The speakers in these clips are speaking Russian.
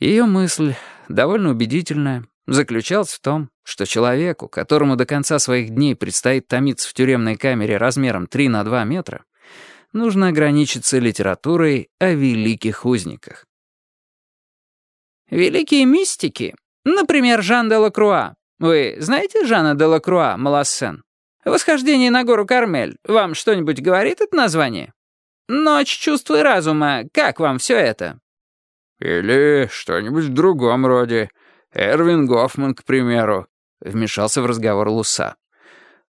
Ее мысль, довольно убедительная, заключалась в том, что человеку, которому до конца своих дней предстоит томиться в тюремной камере размером 3 на 2 метра, нужно ограничиться литературой о великих узниках. Великие мистики, например, Жан де Лакруа. Вы знаете Жана де Лакруа, Малассен? «Восхождение на гору Кармель» вам что-нибудь говорит это название? «Ночь чувства и разума», как вам все это?» «Или что-нибудь в другом роде. Эрвин Гофман, к примеру», — вмешался в разговор Луса.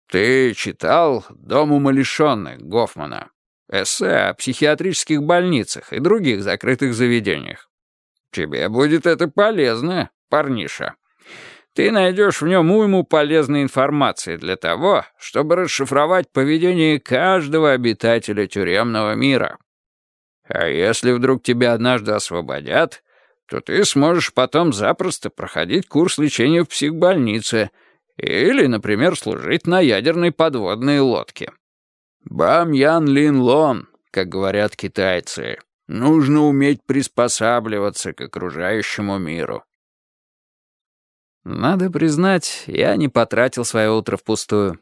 «Ты читал «Дом умалишенных» Гофмана? Эссе о психиатрических больницах и других закрытых заведениях. Тебе будет это полезно, парниша». Ты найдешь в нем уйму полезной информации для того, чтобы расшифровать поведение каждого обитателя тюремного мира. А если вдруг тебя однажды освободят, то ты сможешь потом запросто проходить курс лечения в психбольнице или, например, служить на ядерной подводной лодке. Бам Ян Лин Лон, как говорят китайцы, нужно уметь приспосабливаться к окружающему миру. Надо признать, я не потратил свое утро впустую.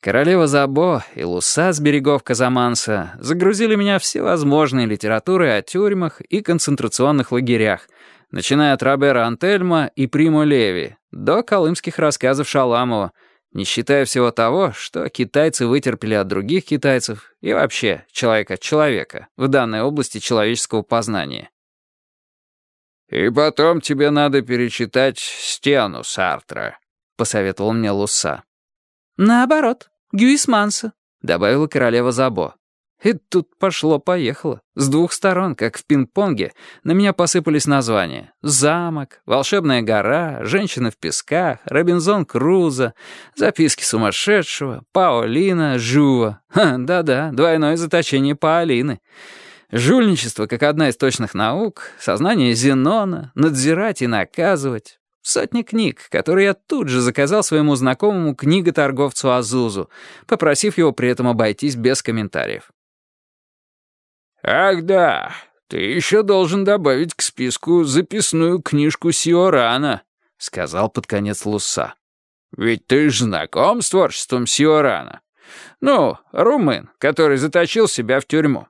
Королева Забо и Луса с берегов Казаманса загрузили меня всевозможной литературой о тюрьмах и концентрационных лагерях, начиная от Робера Антельма и Приму Леви до колымских рассказов Шаламова, не считая всего того, что китайцы вытерпели от других китайцев и вообще человек от человека в данной области человеческого познания. «И потом тебе надо перечитать «Стену» Сартра», — посоветовал мне Луса. «Наоборот, Гюисманса», — добавила королева Забо. И тут пошло-поехало. С двух сторон, как в пинг-понге, на меня посыпались названия. «Замок», «Волшебная гора», «Женщина в песках», «Робинзон Крузо», «Записки сумасшедшего», «Паолина», «Жуа». Да-да, двойное заточение Паолины. Жульничество как одна из точных наук, сознание Зенона, надзирать и наказывать. Сотни книг, которые я тут же заказал своему знакомому книготорговцу Азузу, попросив его при этом обойтись без комментариев. «Ах да, ты еще должен добавить к списку записную книжку Сиорана», — сказал под конец Луса. «Ведь ты ж знаком с творчеством Сиорана. Ну, румын, который заточил себя в тюрьму.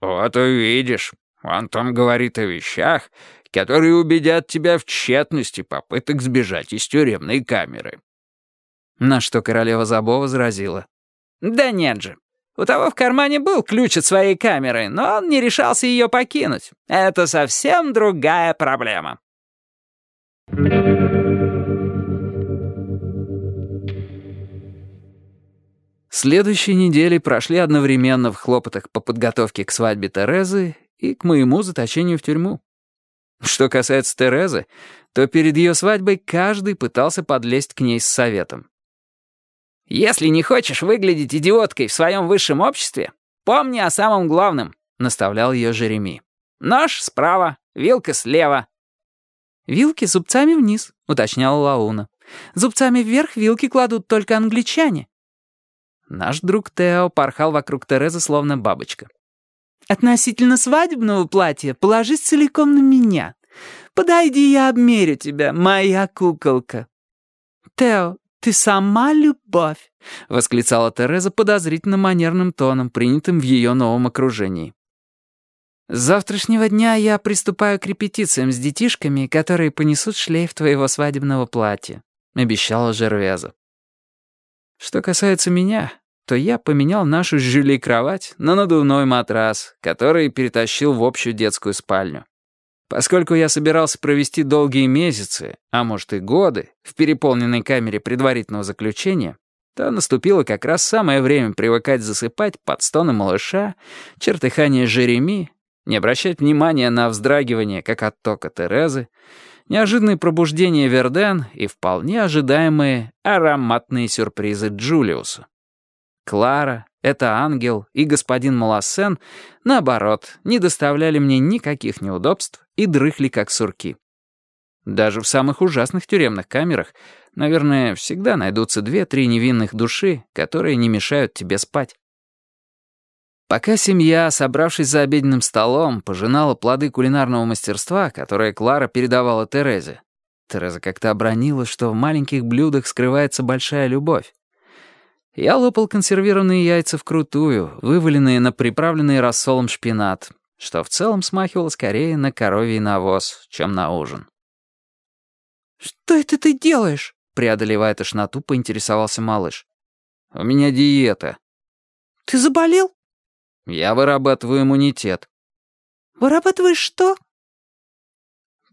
«Вот увидишь, он там говорит о вещах, которые убедят тебя в тщетности попыток сбежать из тюремной камеры». На что королева Забо возразила. «Да нет же. У того в кармане был ключ от своей камеры, но он не решался ее покинуть. Это совсем другая проблема». Следующие недели прошли одновременно в хлопотах по подготовке к свадьбе Терезы и к моему заточению в тюрьму. Что касается Терезы, то перед ее свадьбой каждый пытался подлезть к ней с советом. «Если не хочешь выглядеть идиоткой в своем высшем обществе, помни о самом главном», — наставлял ее Жереми. «Нож справа, вилка слева». «Вилки зубцами вниз», — уточняла Лауна. «Зубцами вверх вилки кладут только англичане». Наш друг Тео порхал вокруг Терезы словно бабочка. «Относительно свадебного платья положись целиком на меня. Подойди, я обмерю тебя, моя куколка». «Тео, ты сама любовь», — восклицала Тереза подозрительно манерным тоном, принятым в ее новом окружении. «С завтрашнего дня я приступаю к репетициям с детишками, которые понесут шлейф твоего свадебного платья», — обещала Жервеза. Что касается меня, то я поменял нашу с Жюлей кровать на надувной матрас, который перетащил в общую детскую спальню. Поскольку я собирался провести долгие месяцы, а может и годы, в переполненной камере предварительного заключения, то наступило как раз самое время привыкать засыпать под стоны малыша, чертыхание Жереми, не обращать внимания на вздрагивание, как от тока Терезы, неожиданные пробуждения Верден и вполне ожидаемые ароматные сюрпризы Джулиусу. Клара, это ангел и господин Малассен, наоборот, не доставляли мне никаких неудобств и дрыхли как сурки. Даже в самых ужасных тюремных камерах, наверное, всегда найдутся две-три невинных души, которые не мешают тебе спать. Пока семья, собравшись за обеденным столом, пожинала плоды кулинарного мастерства, которое Клара передавала Терезе, Тереза как-то обронила, что в маленьких блюдах скрывается большая любовь. Я лопал консервированные яйца вкрутую, вываленные на приправленный рассолом шпинат, что в целом смахивало скорее на коровий навоз, чем на ужин. «Что это ты делаешь?» Преодолевая тошноту, поинтересовался малыш. «У меня диета». «Ты заболел?» «Я вырабатываю иммунитет». «Вырабатываешь что?»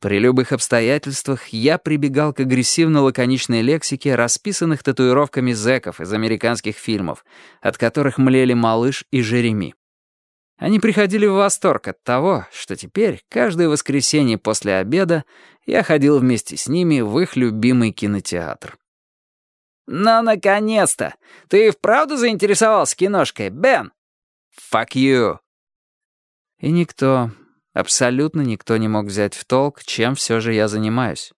При любых обстоятельствах я прибегал к агрессивно-лаконичной лексике, расписанных татуировками зэков из американских фильмов, от которых млели малыш и Жереми. Они приходили в восторг от того, что теперь, каждое воскресенье после обеда, я ходил вместе с ними в их любимый кинотеатр. «Ну, наконец-то! Ты вправду заинтересовался киношкой, Бен?» «Fuck you!» И никто, Абсолютно никто не мог взять в толк, чем все же я занимаюсь.